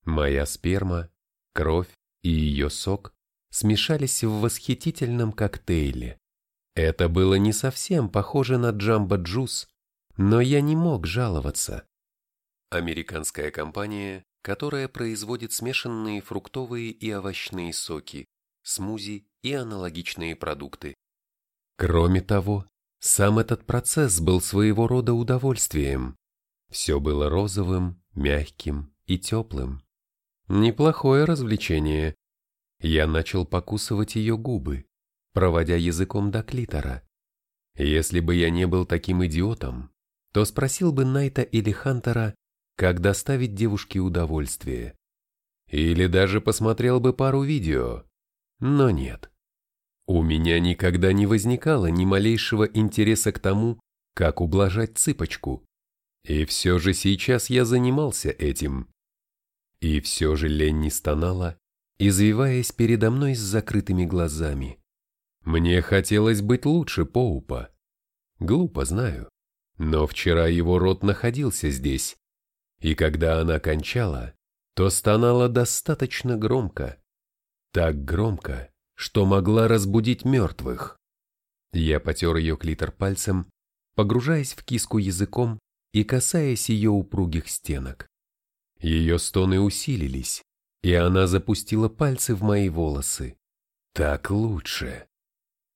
S1: Моя сперма, кровь и ее сок смешались в восхитительном коктейле. Это было не совсем похоже на джамбо-джус, но я не мог жаловаться. Американская компания, которая производит смешанные фруктовые и овощные соки, смузи и аналогичные продукты. Кроме того, сам этот процесс был своего рода удовольствием. Все было розовым, мягким и теплым. Неплохое развлечение. Я начал покусывать ее губы, проводя языком до клитора. Если бы я не был таким идиотом, то спросил бы Найта или Хантера, как доставить девушке удовольствие. Или даже посмотрел бы пару видео. Но нет. У меня никогда не возникало ни малейшего интереса к тому, как ублажать цыпочку. И все же сейчас я занимался этим. И все же лень не стонала, извиваясь передо мной с закрытыми глазами. Мне хотелось быть лучше Поупа. Глупо, знаю. Но вчера его рот находился здесь. И когда она кончала, то стонала достаточно громко. Так громко, что могла разбудить мертвых. Я потер ее клитор пальцем, погружаясь в киску языком и касаясь ее упругих стенок. Ее стоны усилились, и она запустила пальцы в мои волосы. Так лучше.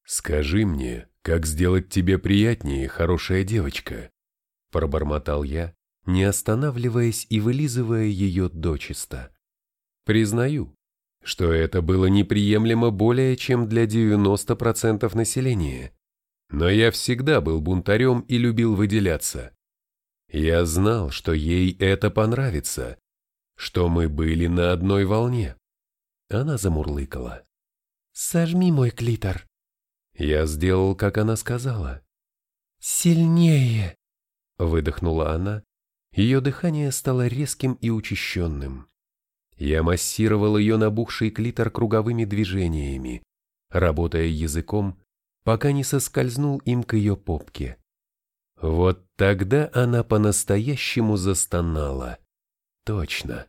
S1: Скажи мне, как сделать тебе приятнее, хорошая девочка? Пробормотал я, не останавливаясь и вылизывая ее дочисто. Признаю, что это было неприемлемо более чем для 90% населения. Но я всегда был бунтарем и любил выделяться. Я знал, что ей это понравится, что мы были на одной волне. Она замурлыкала.
S3: «Сожми мой клитор».
S1: Я сделал, как она сказала.
S3: «Сильнее!»
S1: Выдохнула она. Ее дыхание стало резким и учащенным. Я массировал ее набухший клитор круговыми движениями, работая языком, пока не соскользнул им к ее попке. Вот тогда она по-настоящему застонала. Точно.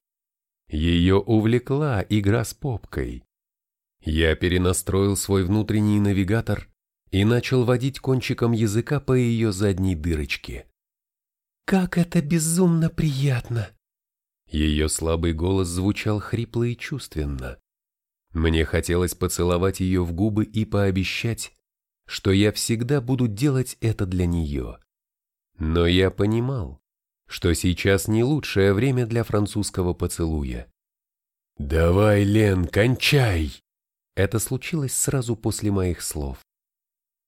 S1: Ее увлекла игра с попкой. Я перенастроил свой внутренний навигатор и начал водить кончиком языка по ее задней дырочке.
S3: «Как это безумно приятно!»
S1: Ее слабый голос звучал хрипло и чувственно. Мне хотелось поцеловать ее в губы и пообещать, что я всегда буду делать это для нее. Но я понимал, что сейчас не лучшее время для французского поцелуя. «Давай, Лен, кончай!» Это случилось сразу после моих слов.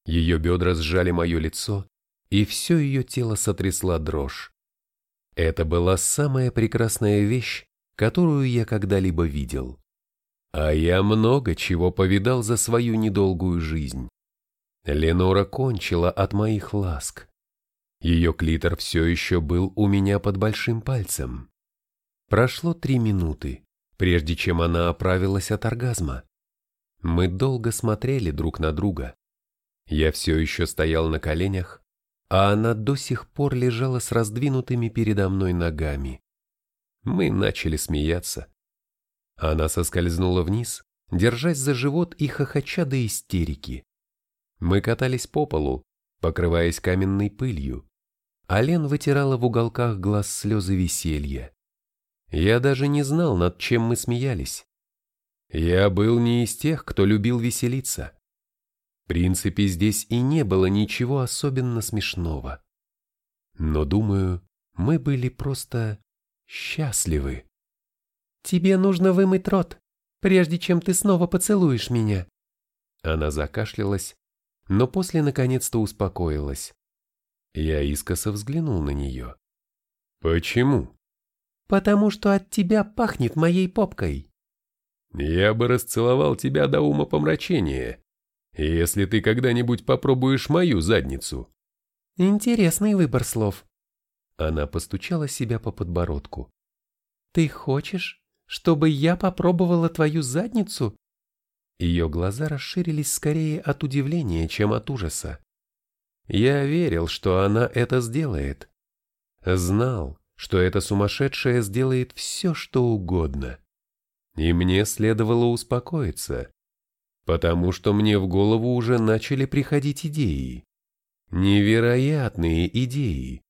S1: Ее бедра сжали мое лицо, и все ее тело сотрясла дрожь. Это была самая прекрасная вещь, которую я когда-либо видел. А я много чего повидал за свою недолгую жизнь. Ленора кончила от моих ласк. Ее клитор все еще был у меня под большим пальцем. Прошло три минуты, прежде чем она оправилась от оргазма. Мы долго смотрели друг на друга. Я все еще стоял на коленях, а она до сих пор лежала с раздвинутыми передо мной ногами. Мы начали смеяться. Она соскользнула вниз, держась за живот и хохоча до истерики. Мы катались по полу, покрываясь каменной пылью, а Лен вытирала в уголках глаз слезы веселья. Я даже не знал, над чем мы смеялись. Я был не из тех, кто любил веселиться принципе, здесь и не было ничего особенно смешного. Но, думаю, мы были просто счастливы.
S3: «Тебе нужно вымыть рот, прежде чем ты снова поцелуешь меня».
S1: Она закашлялась, но после наконец-то успокоилась. Я искоса взглянул на нее. «Почему?»
S3: Потому что от тебя пахнет моей попкой.
S2: Я бы расцеловал тебя до ума помрачения, если ты когда-нибудь попробуешь мою задницу.
S3: Интересный выбор слов.
S1: Она постучала себя по подбородку.
S3: Ты хочешь, чтобы я попробовала твою задницу?
S1: Ее глаза расширились скорее от удивления, чем от ужаса. Я верил, что она это сделает. Знал, что эта сумасшедшая сделает все, что угодно. И мне следовало успокоиться, потому что мне в голову уже начали приходить идеи. Невероятные идеи,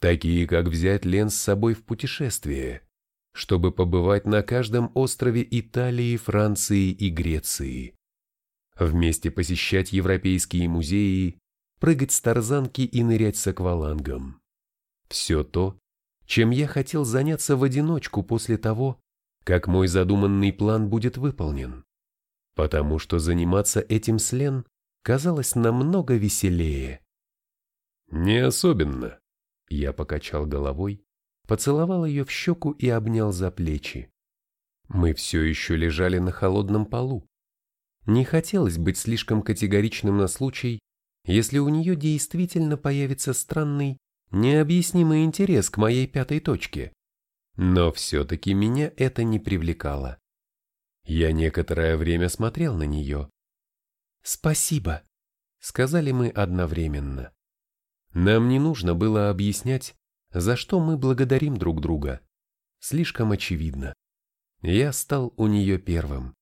S1: такие как взять Лен с собой в путешествие, чтобы побывать на каждом острове Италии, Франции и Греции. Вместе посещать европейские музеи, прыгать с тарзанки и нырять с аквалангом. Все то, чем я хотел заняться в одиночку после того, как мой задуманный план будет выполнен. Потому что заниматься этим с Лен казалось намного веселее.
S2: «Не особенно», —
S1: я покачал головой, поцеловал ее в щеку и обнял за плечи. Мы все еще лежали на холодном полу. Не хотелось быть слишком категоричным на случай, если у нее действительно появится странный, необъяснимый интерес к моей пятой точке. Но все-таки меня это не привлекало. Я некоторое время смотрел на нее. «Спасибо», — сказали мы одновременно. Нам не нужно было объяснять, за что мы благодарим друг друга. Слишком очевидно. Я стал у нее первым,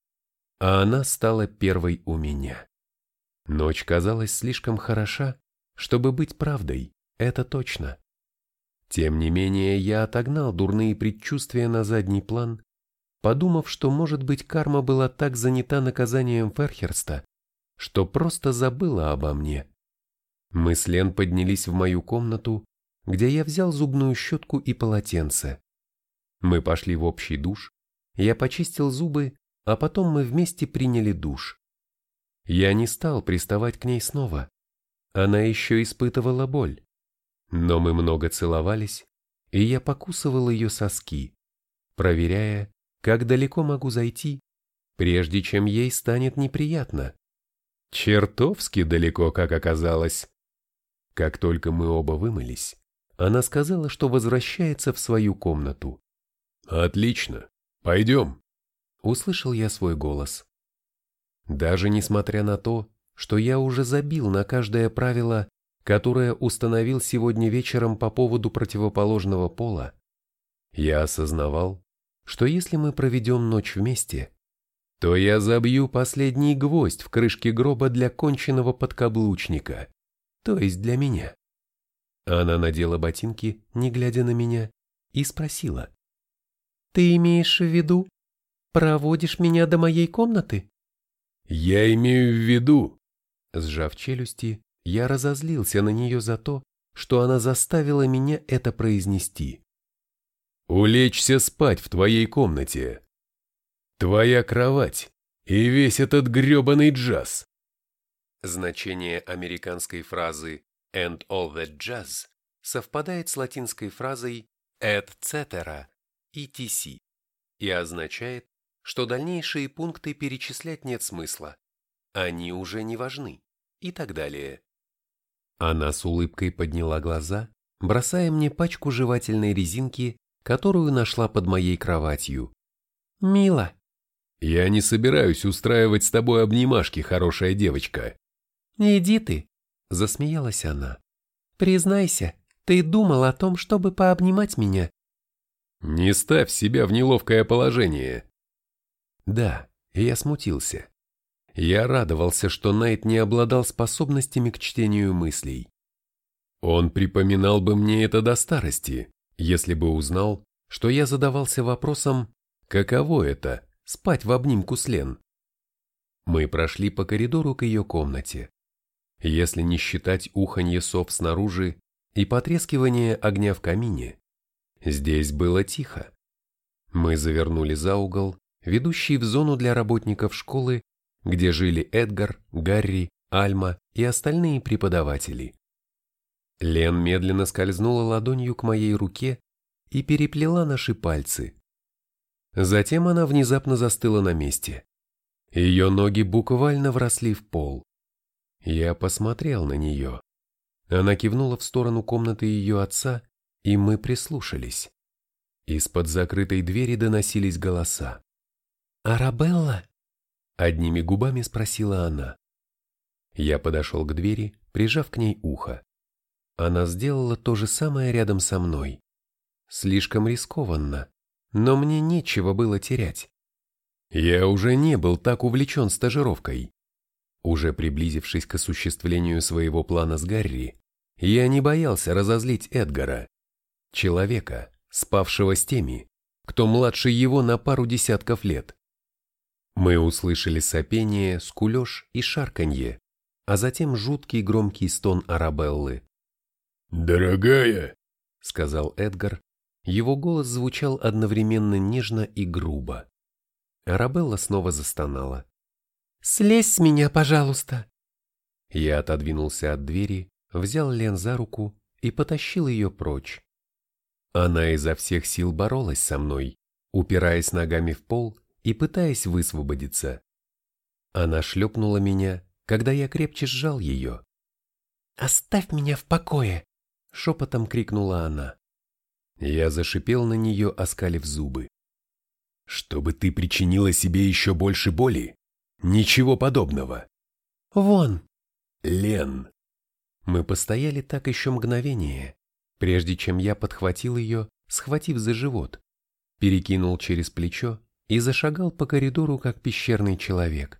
S1: а она стала первой у меня. Ночь казалась слишком хороша, чтобы быть правдой, это точно. Тем не менее, я отогнал дурные предчувствия на задний план, подумав, что, может быть, карма была так занята наказанием Ферхерста, что просто забыла обо мне. Мы с Лен поднялись в мою комнату, где я взял зубную щетку и полотенце. Мы пошли в общий душ, я почистил зубы, а потом мы вместе приняли душ. Я не стал приставать к ней снова. Она еще испытывала боль. Но мы много целовались, и я покусывал ее соски, проверяя, как далеко могу зайти, прежде чем ей станет неприятно. Чертовски далеко, как оказалось. Как только мы оба вымылись, она сказала, что возвращается в свою комнату.
S2: «Отлично, пойдем», —
S1: услышал я свой голос. Даже несмотря на то, что я уже забил на каждое правило, которое установил сегодня вечером по поводу противоположного пола, я осознавал, что если мы проведем ночь вместе, то я забью последний гвоздь в крышке гроба для конченного подкаблучника, то есть для меня. Она надела ботинки, не глядя на меня, и спросила.
S3: «Ты имеешь в виду, проводишь меня до моей комнаты?»
S2: «Я имею в виду...»
S1: Сжав челюсти, я разозлился на нее за то, что она заставила меня это произнести.
S2: «Улечься спать в твоей комнате. Твоя кровать и весь этот грёбаный джаз».
S1: Значение американской фразы «and all that jazz» совпадает с латинской фразой «et cetera» etc. и означает, что дальнейшие пункты перечислять нет смысла, они уже не важны и так далее. Она с улыбкой подняла глаза, бросая мне пачку жевательной резинки, которую нашла под моей кроватью.
S3: «Мило».
S2: «Я не собираюсь устраивать с тобой обнимашки, хорошая девочка».
S3: «Иди ты», —
S1: засмеялась она.
S3: «Признайся, ты думал о том, чтобы пообнимать меня?»
S2: «Не ставь себя в неловкое положение».
S1: Да, я смутился. Я радовался, что Найт не обладал способностями к чтению мыслей. Он припоминал бы мне это до старости, если бы узнал, что я задавался вопросом, каково это – спать в обнимку с Лен. Мы прошли по коридору к ее комнате. Если не считать уханье сов снаружи и потрескивание огня в камине, здесь было тихо. Мы завернули за угол, ведущий в зону для работников школы где жили Эдгар, Гарри, Альма и остальные преподаватели. Лен медленно скользнула ладонью к моей руке и переплела наши пальцы. Затем она внезапно застыла на месте. Ее ноги буквально вросли в пол. Я посмотрел на нее. Она кивнула в сторону комнаты ее отца, и мы прислушались. Из-под закрытой двери доносились голоса.
S3: «Арабелла?»
S1: — одними губами спросила она. Я подошел к двери, прижав к ней ухо. Она сделала то же самое рядом со мной. Слишком рискованно, но мне нечего было терять. Я уже не был так увлечен стажировкой. Уже приблизившись к осуществлению своего плана с Гарри, я не боялся разозлить Эдгара, человека, спавшего с теми, кто младше его на пару десятков лет. Мы услышали сопение, скулеж и шарканье, а затем жуткий громкий стон Арабеллы.
S2: «Дорогая», —
S1: сказал Эдгар, его голос звучал одновременно нежно и грубо. Арабелла снова застонала.
S3: «Слезь с меня, пожалуйста!»
S1: Я отодвинулся от двери, взял Лен за руку и потащил ее прочь. Она изо всех сил боролась со мной, упираясь ногами в пол и пытаясь высвободиться. Она шлепнула меня, когда я крепче сжал ее.
S3: «Оставь меня в покое!»
S1: — шепотом крикнула она. Я зашипел на нее, оскалив зубы. «Чтобы ты причинила себе еще больше боли? Ничего подобного!»
S3: «Вон!»
S1: «Лен!» Мы постояли так еще мгновение, прежде чем я подхватил ее, схватив за живот, перекинул через плечо и зашагал по коридору, как пещерный человек.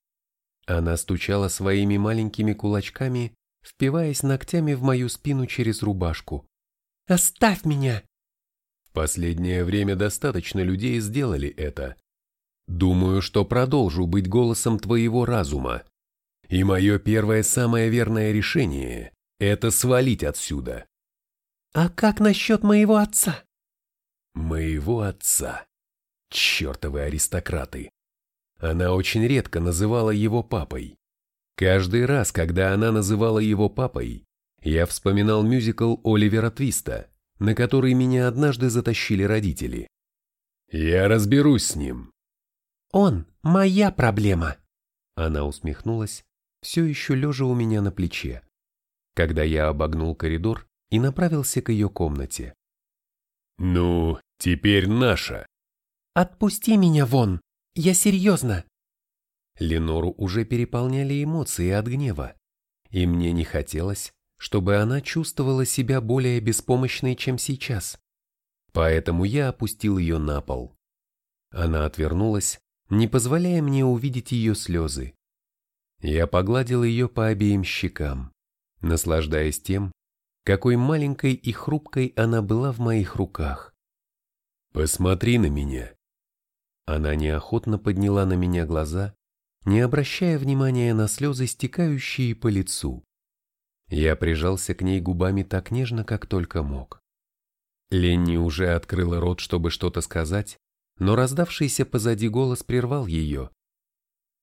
S1: Она стучала своими маленькими кулачками, впиваясь ногтями в мою спину через рубашку.
S3: «Оставь меня!»
S1: В последнее время достаточно людей сделали это. Думаю, что продолжу быть голосом твоего разума. И мое первое самое верное решение – это свалить отсюда.
S3: «А как насчет моего отца?»
S1: «Моего отца. Чертовы аристократы. Она очень редко называла его папой. Каждый раз, когда она называла его папой, я вспоминал мюзикл Оливера Твиста, на который меня однажды затащили родители. Я разберусь с ним.
S3: Он моя проблема.
S1: Она усмехнулась, все еще лежа у меня на плече, когда я обогнул коридор и направился к ее комнате. «Ну, теперь наша»,
S3: «Отпусти меня вон! Я серьезно!»
S1: Ленору уже переполняли эмоции от гнева, и мне не хотелось, чтобы она чувствовала себя более беспомощной, чем сейчас. Поэтому я опустил ее на пол. Она отвернулась, не позволяя мне увидеть ее слезы. Я погладил ее по обеим щекам, наслаждаясь тем, какой маленькой и хрупкой она была в моих руках. «Посмотри на меня», она неохотно подняла на меня глаза, не обращая внимания на слезы, стекающие по лицу. Я прижался к ней губами так нежно, как только мог. Ленни уже открыла рот, чтобы что-то сказать, но раздавшийся позади голос прервал ее.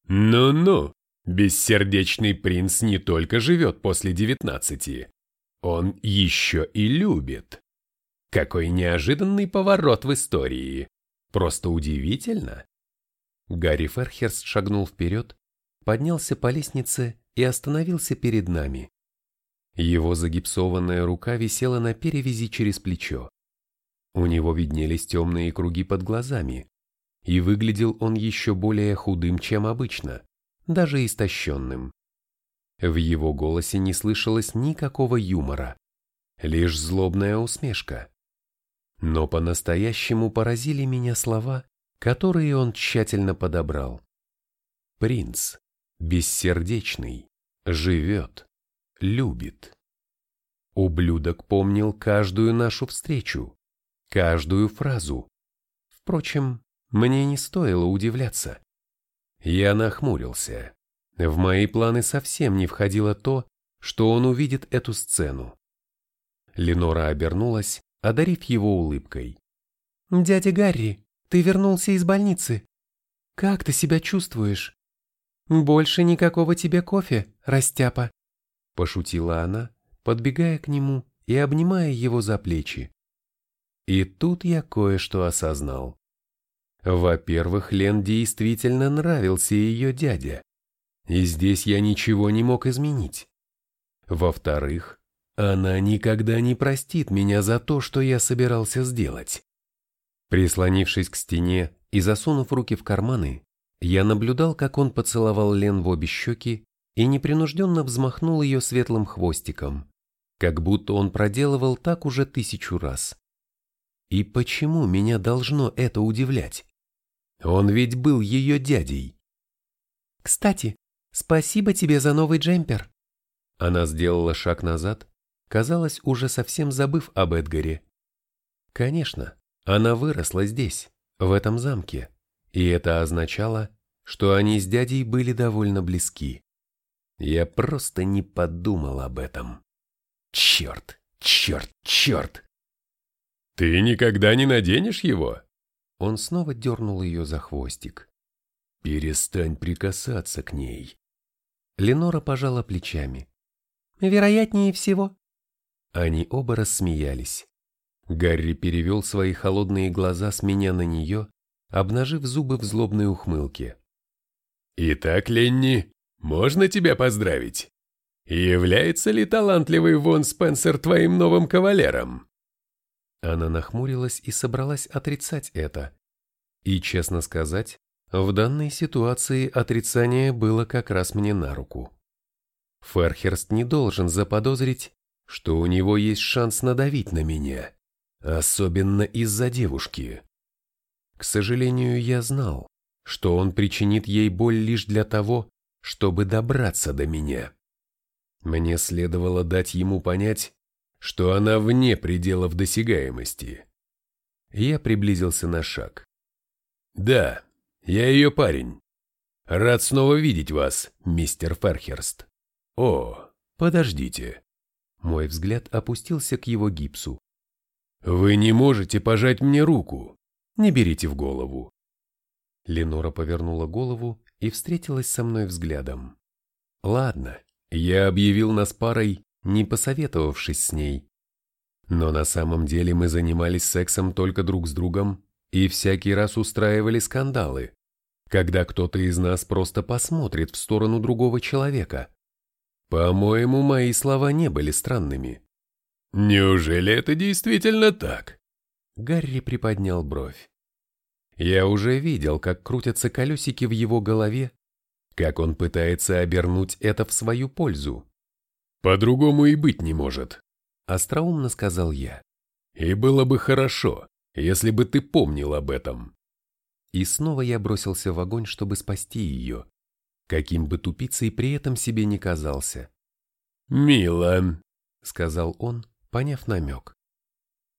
S1: «Ну-ну, бессердечный принц не только живет после девятнадцати, он еще и любит. Какой неожиданный поворот в истории!» Просто удивительно. Гарри Ферхерст шагнул вперед, поднялся по лестнице и остановился перед нами. Его загипсованная рука висела на перевязи через плечо. У него виднелись темные круги под глазами, и выглядел он еще более худым, чем обычно, даже истощенным. В его голосе не слышалось никакого юмора, лишь злобная усмешка. Но по-настоящему поразили меня слова, которые он тщательно подобрал. Принц, бессердечный, живет, любит. Ублюдок помнил каждую нашу встречу, каждую фразу. Впрочем, мне не стоило удивляться. Я нахмурился. В мои планы совсем не входило то, что он увидит эту сцену. Ленора обернулась одарив его улыбкой.
S3: «Дядя Гарри, ты вернулся из больницы. Как ты себя чувствуешь? Больше никакого тебе кофе, растяпа!»
S1: Пошутила она, подбегая к нему и обнимая его за плечи. И тут я кое-что осознал. Во-первых, Лен действительно нравился ее дядя, и здесь я ничего не мог изменить. Во-вторых, она никогда не простит меня за то, что я собирался сделать. Прислонившись к стене и засунув руки в карманы, я наблюдал, как он поцеловал Лен в обе щеки и непринужденно взмахнул ее светлым хвостиком, как будто он проделывал так уже тысячу раз. И почему меня должно это удивлять? Он ведь был ее дядей.
S3: «Кстати, спасибо тебе за новый джемпер».
S1: Она сделала шаг назад, казалось, уже совсем забыв об Эдгаре. Конечно, она выросла здесь, в этом замке, и это означало, что они с дядей были довольно близки. Я просто не подумал об этом. Черт, черт, черт!
S2: Ты никогда не наденешь его?
S1: Он снова дернул ее за хвостик. Перестань прикасаться к ней. Ленора пожала плечами.
S3: Вероятнее всего.
S1: Они оба рассмеялись. Гарри перевел свои холодные глаза с меня на нее, обнажив зубы в злобной ухмылке.
S2: «Итак, Ленни, можно тебя поздравить? Является ли талантливый Вон Спенсер твоим новым кавалером?»
S1: Она нахмурилась и собралась отрицать это. И, честно сказать, в данной ситуации отрицание было как раз мне на руку. Ферхерст не должен заподозрить, что у него есть шанс надавить на меня, особенно из-за девушки. К сожалению, я знал, что он причинит ей боль лишь для того, чтобы добраться до меня. Мне следовало дать ему понять, что она вне пределов досягаемости. Я приблизился на шаг.
S2: «Да, я ее парень. Рад снова видеть вас, мистер Ферхерст. О, подождите».
S1: Мой взгляд опустился к его гипсу.
S2: «Вы не можете пожать мне руку. Не берите в голову».
S1: Ленора повернула голову и встретилась со мной взглядом. «Ладно, я объявил нас парой, не посоветовавшись с ней. Но на самом деле мы занимались сексом только друг с другом и всякий раз устраивали скандалы, когда кто-то из нас просто посмотрит в сторону другого человека. По-моему, мои слова не были странными.
S2: «Неужели это действительно так?»
S1: Гарри приподнял бровь. Я уже видел, как крутятся колесики в его голове, как он пытается обернуть это в свою пользу.
S2: «По-другому и быть не может», —
S1: остроумно сказал я.
S2: «И было бы хорошо, если бы ты помнил об этом».
S1: И снова я бросился в огонь, чтобы спасти ее, каким бы тупицей при этом себе не казался.
S2: «Мило», —
S1: сказал он, поняв намек.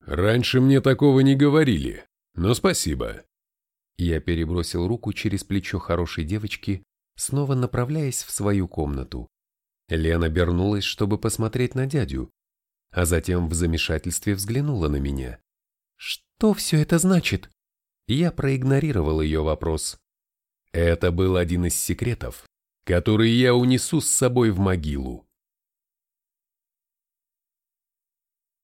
S2: «Раньше мне такого не говорили, но спасибо».
S1: Я перебросил руку через плечо хорошей девочки, снова направляясь в свою комнату. Лена обернулась, чтобы посмотреть на дядю, а затем в замешательстве взглянула на меня.
S3: «Что все это значит?»
S1: Я проигнорировал ее вопрос. Это был один из секретов, который я унесу с собой в могилу.